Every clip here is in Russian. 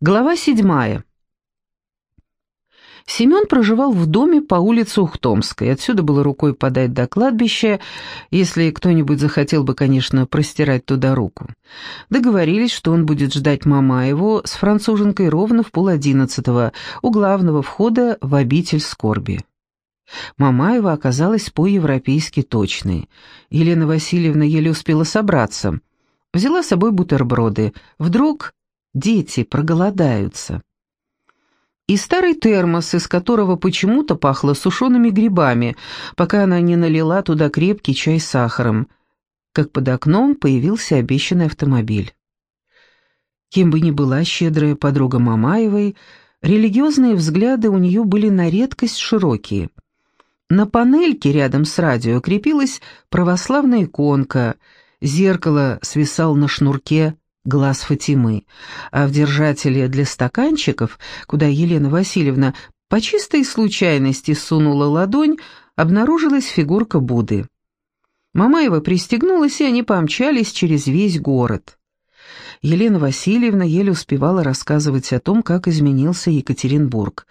Глава седьмая. Семен проживал в доме по улице Ухтомской. Отсюда было рукой подать до кладбища, если кто-нибудь захотел бы, конечно, простирать туда руку. Договорились, что он будет ждать Мамаеву с француженкой ровно в полодиннадцатого у главного входа в обитель скорби. Мамаева оказалась по-европейски точной. Елена Васильевна еле успела собраться. Взяла с собой бутерброды. Вдруг Дети проголодаются. И старый термос, из которого почему-то пахло сушеными грибами, пока она не налила туда крепкий чай с сахаром. Как под окном появился обещанный автомобиль. Кем бы ни была щедрая подруга Мамаевой, религиозные взгляды у нее были на редкость широкие. На панельке рядом с радио крепилась православная иконка, зеркало свисал на шнурке глаз Фатимы, а в держателе для стаканчиков, куда Елена Васильевна по чистой случайности сунула ладонь, обнаружилась фигурка Будды. Мамаева пристегнулась, и они помчались через весь город. Елена Васильевна еле успевала рассказывать о том, как изменился Екатеринбург.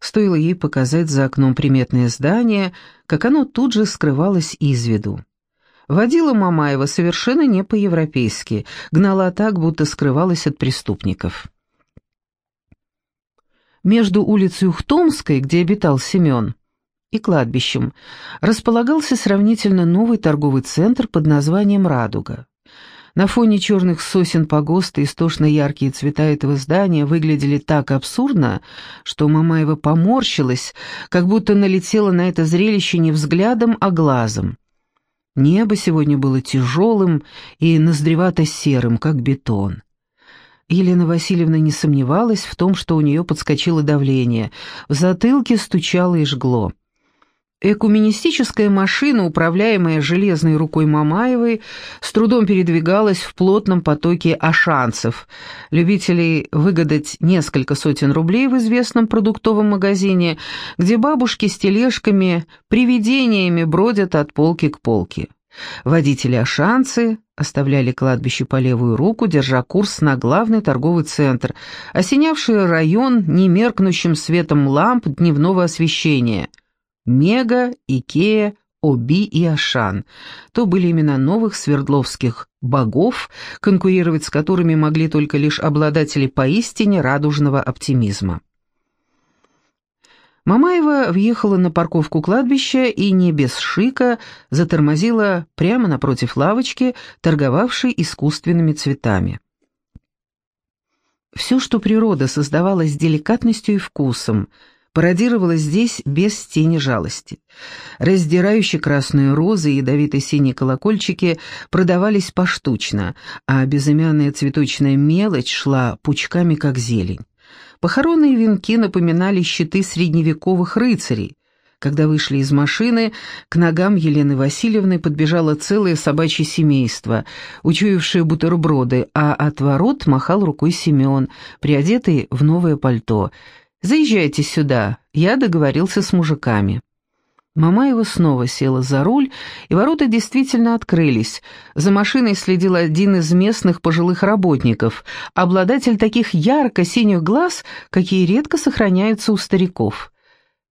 Стоило ей показать за окном приметное здание, как оно тут же скрывалось из виду. Водила Мамаева совершенно не по-европейски, гнала так, будто скрывалась от преступников. Между улицей Ухтомской, где обитал Семен, и кладбищем располагался сравнительно новый торговый центр под названием «Радуга». На фоне черных сосен погоста истошно яркие цвета этого здания выглядели так абсурдно, что Мамаева поморщилась, как будто налетела на это зрелище не взглядом, а глазом. Небо сегодня было тяжелым и ноздревато-серым, как бетон. Елена Васильевна не сомневалась в том, что у нее подскочило давление, в затылке стучало и жгло. Экуменистическая машина, управляемая железной рукой Мамаевой, с трудом передвигалась в плотном потоке ашанцев, любителей выгадать несколько сотен рублей в известном продуктовом магазине, где бабушки с тележками, привидениями бродят от полки к полке. Водители ашанцы оставляли кладбище по левую руку, держа курс на главный торговый центр, осенявший район немеркнущим светом ламп дневного освещения – Мега, Икея, Оби и Ашан. То были имена новых свердловских богов, конкурировать с которыми могли только лишь обладатели поистине радужного оптимизма. Мамаева въехала на парковку кладбища и не без шика затормозила прямо напротив лавочки, торговавшей искусственными цветами. Все, что природа создавала с деликатностью и вкусом – пародировала здесь без тени жалости. Раздирающие красные розы и ядовито-синие колокольчики продавались поштучно, а безымянная цветочная мелочь шла пучками, как зелень. Похоронные венки напоминали щиты средневековых рыцарей. Когда вышли из машины, к ногам Елены Васильевны подбежало целое собачье семейство, учуявшее бутерброды, а от ворот махал рукой Семен, приодетый в новое пальто — Заезжайте сюда, я договорился с мужиками». Мамаева снова села за руль, и ворота действительно открылись. За машиной следил один из местных пожилых работников, обладатель таких ярко-синих глаз, какие редко сохраняются у стариков.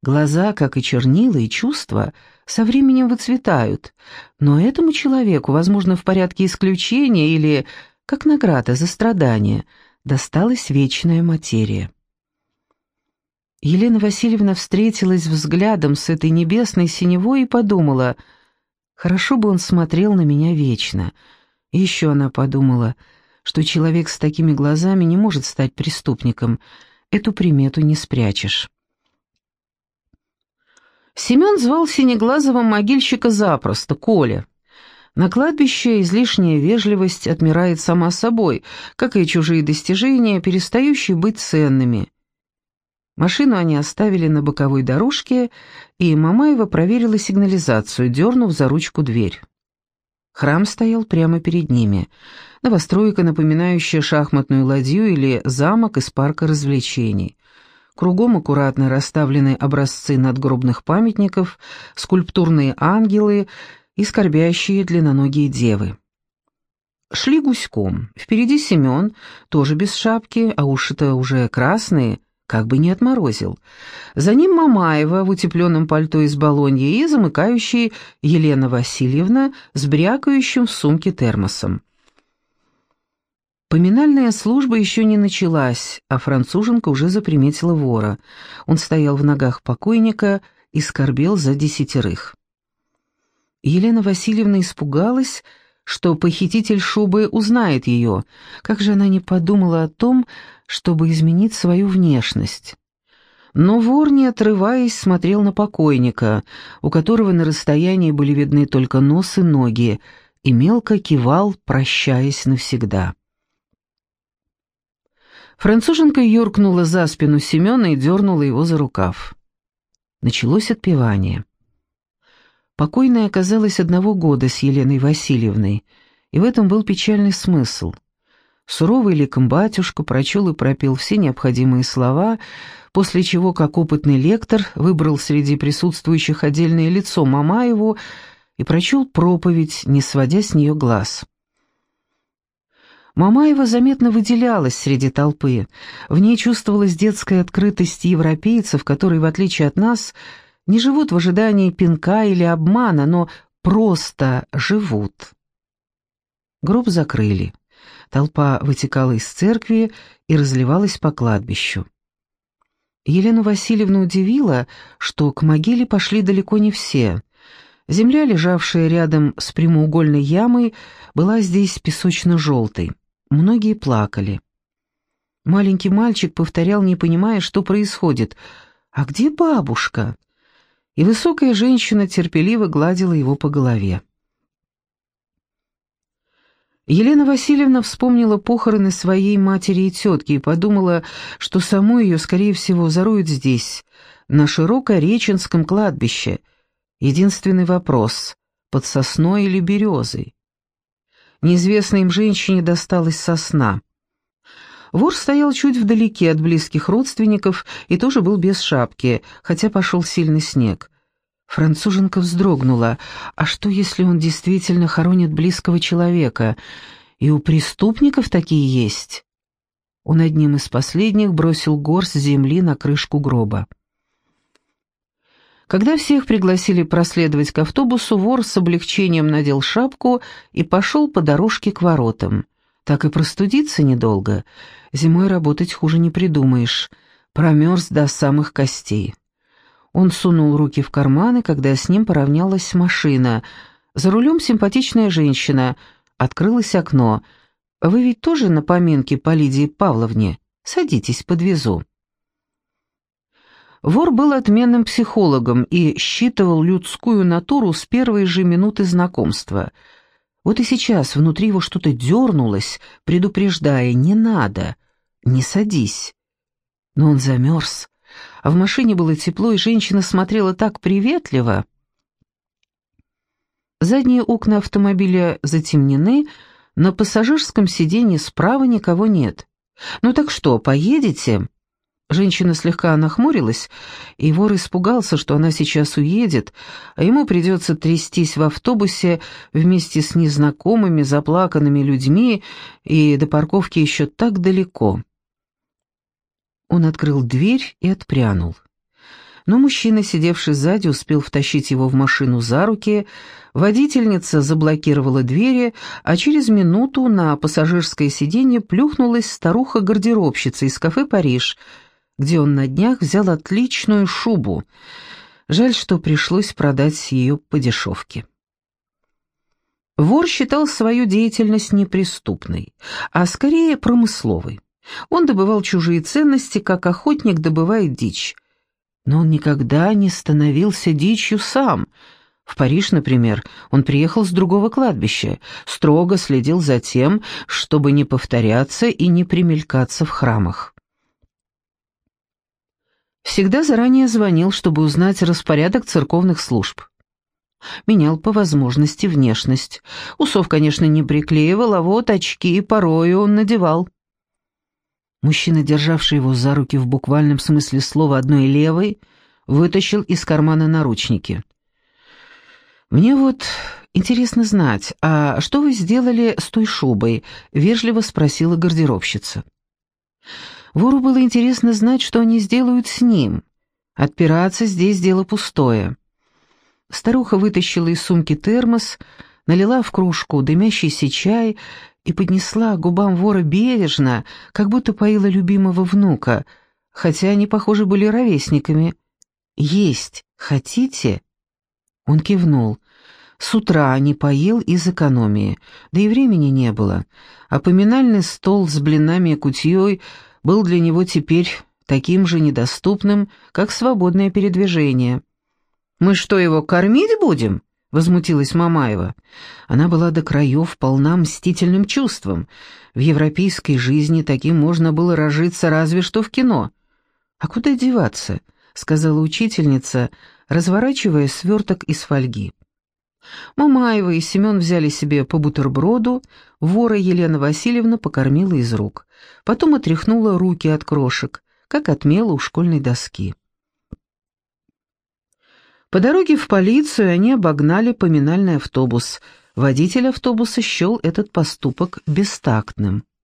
Глаза, как и чернила, и чувства, со временем выцветают, но этому человеку, возможно, в порядке исключения или, как награда за страдания, досталась вечная материя. Елена Васильевна встретилась взглядом с этой небесной синевой и подумала, хорошо бы он смотрел на меня вечно. И еще она подумала, что человек с такими глазами не может стать преступником, эту примету не спрячешь. Семен звал синеглазого могильщика запросто, Коля. На кладбище излишняя вежливость отмирает сама собой, как и чужие достижения, перестающие быть ценными – Машину они оставили на боковой дорожке, и Мамаева проверила сигнализацию, дернув за ручку дверь. Храм стоял прямо перед ними. Новостройка, напоминающая шахматную ладью или замок из парка развлечений. Кругом аккуратно расставлены образцы надгробных памятников, скульптурные ангелы и скорбящие длинноногие девы. шли гуськом. Впереди Семен, тоже без шапки, а уши-то уже красные, как бы не отморозил. За ним Мамаева в утепленном пальто из Болоньи и замыкающий Елена Васильевна с брякающим в сумке термосом. Поминальная служба еще не началась, а француженка уже заприметила вора. Он стоял в ногах покойника и скорбел за десятерых. Елена Васильевна испугалась, что похититель шубы узнает ее. Как же она не подумала о том, чтобы изменить свою внешность? Но вор, не отрываясь, смотрел на покойника, у которого на расстоянии были видны только нос и ноги, и мелко кивал, прощаясь навсегда. Француженка юркнула за спину Семена и дернула его за рукав. Началось отпевание. Покойная оказалась одного года с Еленой Васильевной, и в этом был печальный смысл. Суровый ликом батюшка прочел и пропел все необходимые слова, после чего, как опытный лектор, выбрал среди присутствующих отдельное лицо Мамаеву и прочел проповедь, не сводя с нее глаз. Мамаева заметно выделялась среди толпы. В ней чувствовалась детская открытость европейцев, которые, в отличие от нас, не живут в ожидании пинка или обмана, но просто живут. Гроб закрыли. Толпа вытекала из церкви и разливалась по кладбищу. Елену Васильевну удивило, что к могиле пошли далеко не все. Земля, лежавшая рядом с прямоугольной ямой, была здесь песочно-желтой. Многие плакали. Маленький мальчик повторял, не понимая, что происходит. «А где бабушка?» И высокая женщина терпеливо гладила его по голове. Елена Васильевна вспомнила похороны своей матери и тетки и подумала, что саму ее, скорее всего, зароют здесь, на Широкореченском кладбище. Единственный вопрос — под сосной или березой? Неизвестной им женщине досталась сосна. Вор стоял чуть вдалеке от близких родственников и тоже был без шапки, хотя пошел сильный снег. Француженка вздрогнула. А что, если он действительно хоронит близкого человека? И у преступников такие есть? Он одним из последних бросил горсть земли на крышку гроба. Когда всех пригласили проследовать к автобусу, вор с облегчением надел шапку и пошел по дорожке к воротам. Так и простудиться недолго. Зимой работать хуже не придумаешь. Промерз до самых костей. Он сунул руки в карманы, когда с ним поравнялась машина. За рулем симпатичная женщина. Открылось окно. «Вы ведь тоже на поминке по Лидии Павловне? Садитесь, подвезу». Вор был отменным психологом и считывал людскую натуру с первой же минуты знакомства. Вот и сейчас внутри его что-то дернулось, предупреждая «не надо, не садись». Но он замерз, а в машине было тепло, и женщина смотрела так приветливо. Задние окна автомобиля затемнены, на пассажирском сиденье справа никого нет. «Ну так что, поедете?» Женщина слегка нахмурилась, и вор испугался, что она сейчас уедет, а ему придется трястись в автобусе вместе с незнакомыми заплаканными людьми, и до парковки еще так далеко. Он открыл дверь и отпрянул. Но мужчина, сидевший сзади, успел втащить его в машину за руки, водительница заблокировала двери, а через минуту на пассажирское сиденье плюхнулась старуха-гардеробщица из кафе «Париж», где он на днях взял отличную шубу. Жаль, что пришлось продать ее по дешевке. Вор считал свою деятельность неприступной, а скорее промысловой. Он добывал чужие ценности, как охотник добывает дичь. Но он никогда не становился дичью сам. В Париж, например, он приехал с другого кладбища, строго следил за тем, чтобы не повторяться и не примелькаться в храмах. Всегда заранее звонил, чтобы узнать распорядок церковных служб. Менял по возможности внешность. Усов, конечно, не приклеивал, а вот очки порою он надевал. Мужчина, державший его за руки в буквальном смысле слова одной левой, вытащил из кармана наручники. «Мне вот интересно знать, а что вы сделали с той шубой?» — вежливо спросила гардеробщица. Вору было интересно знать, что они сделают с ним. Отпираться здесь дело пустое. Старуха вытащила из сумки термос, налила в кружку дымящийся чай и поднесла губам вора бережно, как будто поила любимого внука, хотя они, похоже, были ровесниками. «Есть хотите?» Он кивнул. С утра не поел из экономии, да и времени не было, а поминальный стол с блинами и кутьей был для него теперь таким же недоступным, как свободное передвижение. «Мы что, его кормить будем?» — возмутилась Мамаева. Она была до краев полна мстительным чувством. В европейской жизни таким можно было разжиться разве что в кино. «А куда деваться?» — сказала учительница, разворачивая сверток из фольги. Мамаева и Семен взяли себе по бутерброду, вора Елена Васильевна покормила из рук. Потом отряхнула руки от крошек, как отмела у школьной доски. По дороге в полицию они обогнали поминальный автобус. Водитель автобуса счел этот поступок бестактным.